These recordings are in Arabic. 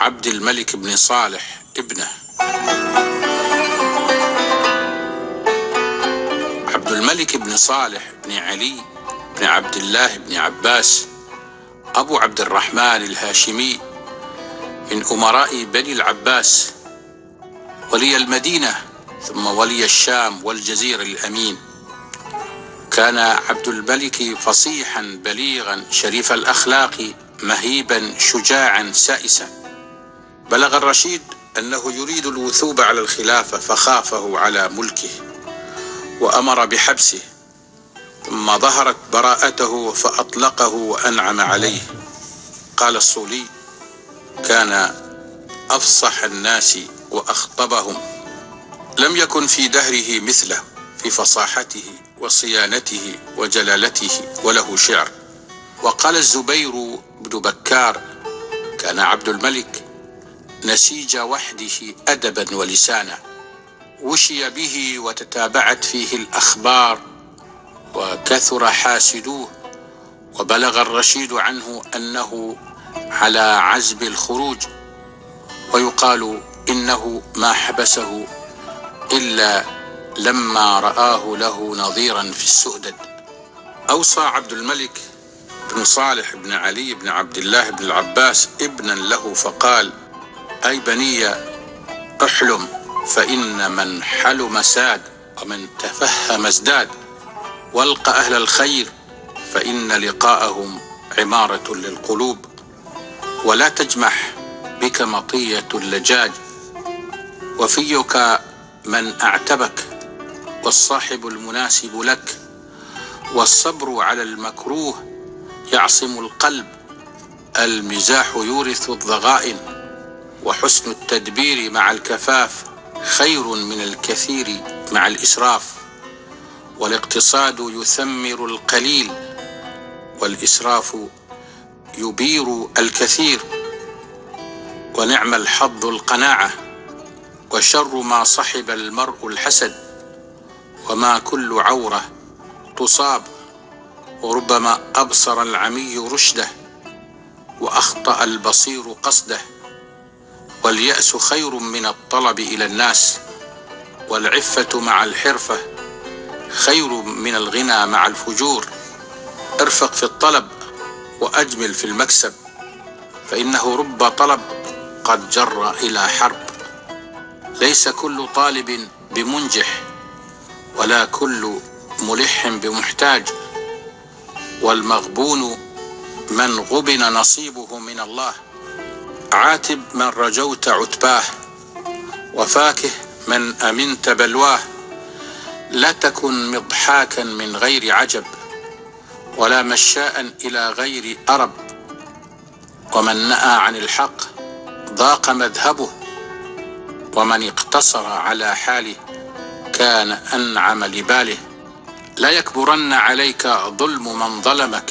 عبد الملك بن صالح ابنه. عبد الملك بن صالح بن علي بن عبد الله بن عباس. أبو عبد الرحمن الهاشمي من أمراء بني العباس. ولي المدينة ثم ولي الشام والجزيرة الأمين. كان عبد الملك فصيحا بليغا شريف الأخلاق مهيبا شجاعا سائسا. بلغ الرشيد أنه يريد الوثوب على الخلافة فخافه على ملكه وأمر بحبسه ثم ظهرت براءته فأطلقه وأنعم عليه. قال الصولي كان أفصح الناس وأخطبهم لم يكن في دهره مثله في فصاحته وصيانته وجلالته وله شعر. وقال الزبير بن بكار كان عبد الملك نسيج وحده أدبا ولسانا وشي به وتتابعت فيه الأخبار وكثر حاسدوه وبلغ الرشيد عنه أنه على عزب الخروج ويقال إنه ما حبسه إلا لما رآه له نظيرا في السؤدد. أوصى عبد الملك بن صالح بن علي بن عبد الله بن العباس ابنا له فقال أي بني أحلم فإن من حلم ساد ومن تفهم ازداد. والق أهل الخير فإن لقاءهم عمارة للقلوب. ولا تجمح بك مطية اللجاج. وفيك من أعتبك والصاحب المناسب لك. والصبر على المكروه يعصم القلب المزاح يورث الضغائن. وحسن التدبير مع الكفاف خير من الكثير مع الإسراف. والاقتصاد يثمر القليل والإسراف يبير الكثير. ونعم الحظ القناعة وشر ما صحب المرء الحسد. وما كل عورة تصاب. وربما أبصر العمي رشده. وأخطأ البصير قصده. واليأس خير من الطلب إلى الناس والعفة مع الحرفة خير من الغنى مع الفجور. ارفق في الطلب وأجمل في المكسب فإنه رب طلب قد جر إلى حرب. ليس كل طالب بمنجح ولا كل ملح بمحتاج. والمغبون من غبن نصيبه من الله. عاتب من رجوت عتباه وفاكه من أمنت بلواه. لا تكن مضحاكا من غير عجب ولا مشاء إلى غير أرب. ومن نأى عن الحق ضاق مذهبه ومن اقتصر على حاله كان أنعم لباله. لا يكبرن عليك ظلم من ظلمك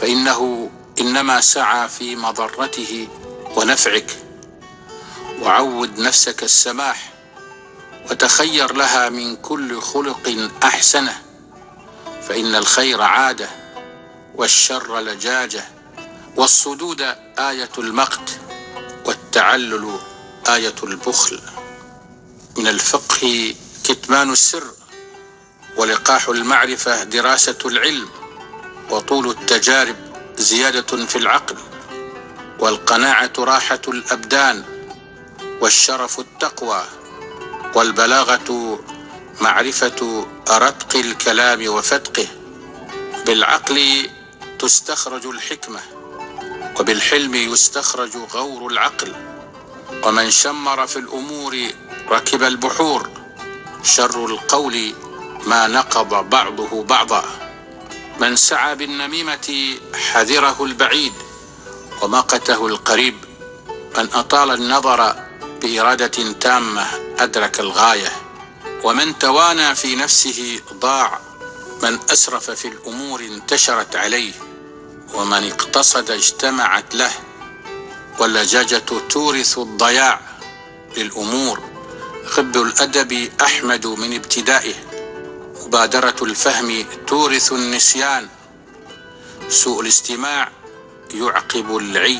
فإنه إنما سعى في مضرته ونفعك. وعود نفسك السماح وتخير لها من كل خلق أحسنه فإن الخير عادة والشر لجاجة والصدود آية المقت والتعلل آية البخل. من الفقه كتمان السر ولقاح المعرفة دراسة العلم وطول التجارب زيادة في العقل. والقناعة راحة الأبدان والشرف التقوى والبلاغة معرفة رتق الكلام وفتقه بالعقل تستخرج الحكمة وبالحلم يستخرج غور العقل ومن شمر في الأمور ركب البحور شر القول ما نقض بعضه بعضا من سعى بالنميمة حذره البعيد ومقته القريب من أطال النظر بإرادة تامة أدرك الغاية ومن توانى في نفسه ضاع من أسرف في الأمور انتشرت عليه ومن اقتصد اجتمعت له واللجاجة تورث الضياع للأمور. خب الأدب أحمد من ابتدائه مبادرة الفهم تورث النسيان. سوء الاستماع يعقب العي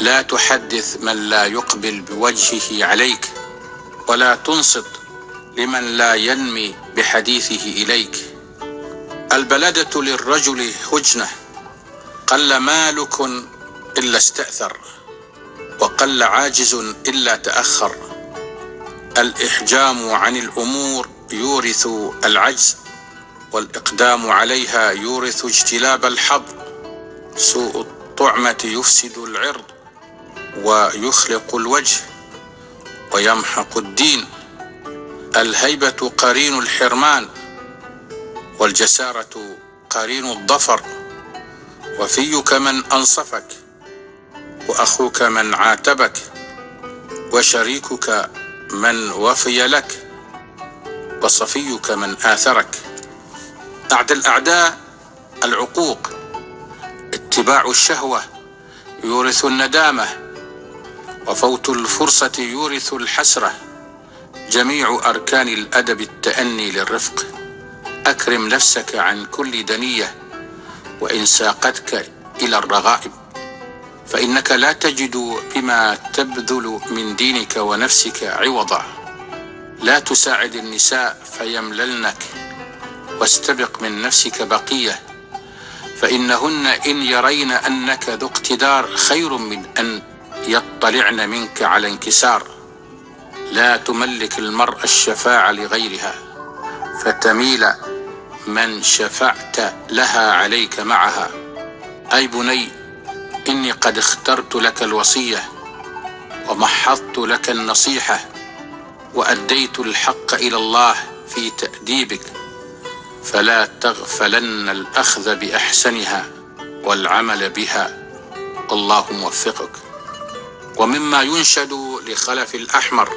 لا تحدث من لا يقبل بوجهه عليك ولا تنصت لمن لا ينمي بحديثه إليك. البلدة للرجل هجنه قل مالك إلا استأثر وقل عاجز إلا تأخر. الإحجام عن الأمور يورث العجز والإقدام عليها يورث اجتلاب الحظ سوء الطعمة يفسد العرض ويخلق الوجه ويمحق الدين. الهيبة قرين الحرمان والجسارة قرين الظفر. وفيك من أنصفك وأخوك من عاتبك وشريكك من وفي لك وصفيك من آثرك. أعدى الأعداء العقوق اتباع الشهوة يورث الندامة وفوت الفرصة يورث الحسرة. جميع أركان الأدب التأني للرفق أكرم نفسك عن كل دنية وإن ساقتك إلى الرغائب. فإنك لا تجد بما تبذل من دينك ونفسك عوضا. لا تساعد النساء فيمللنك واستبق من نفسك بقية. فإنهن إن يرين أنك ذو اقتدار خير من أن يطلعن منك على انكسار. لا تملك المرأة الشفاعة لغيرها فتميل من شفعت لها عليك معها. أي بني إني قد اخترت لك الوصية ومحضت لك النصيحة وأديت الحق إلى الله في تأديبك. فلا تغفلن الأخذ بأحسنها والعمل بها. الله موفقك ومما ينشد لخلف الأحمر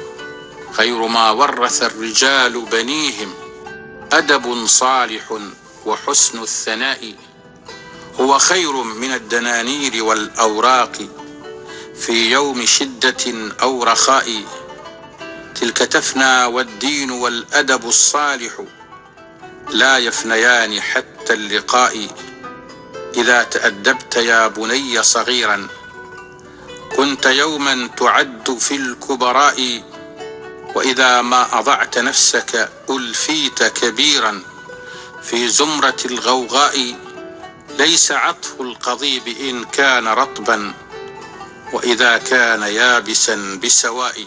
خير ما ورث الرجال بنيهم أدب صالح وحسن الثناء. هو خير من الدنانير والأوراق في يوم شدة أو رخاء. تلك تفنى والدين والأدب الصالح. لا يفنيان حتى اللقاء. إذا تأدبت يا بني صغيرا كنت يوما تعد في الكبراء. وإذا ما أضعت نفسك ألفيت كبيرا. في زمرة الغوغاء ليس عطف القضيب إن كان رطبا. وإذا كان يابسا بسواء.